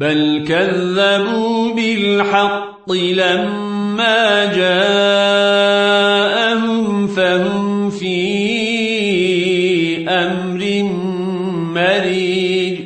بل كذبوا بالحق لما جاءهم فهم في أمر مريض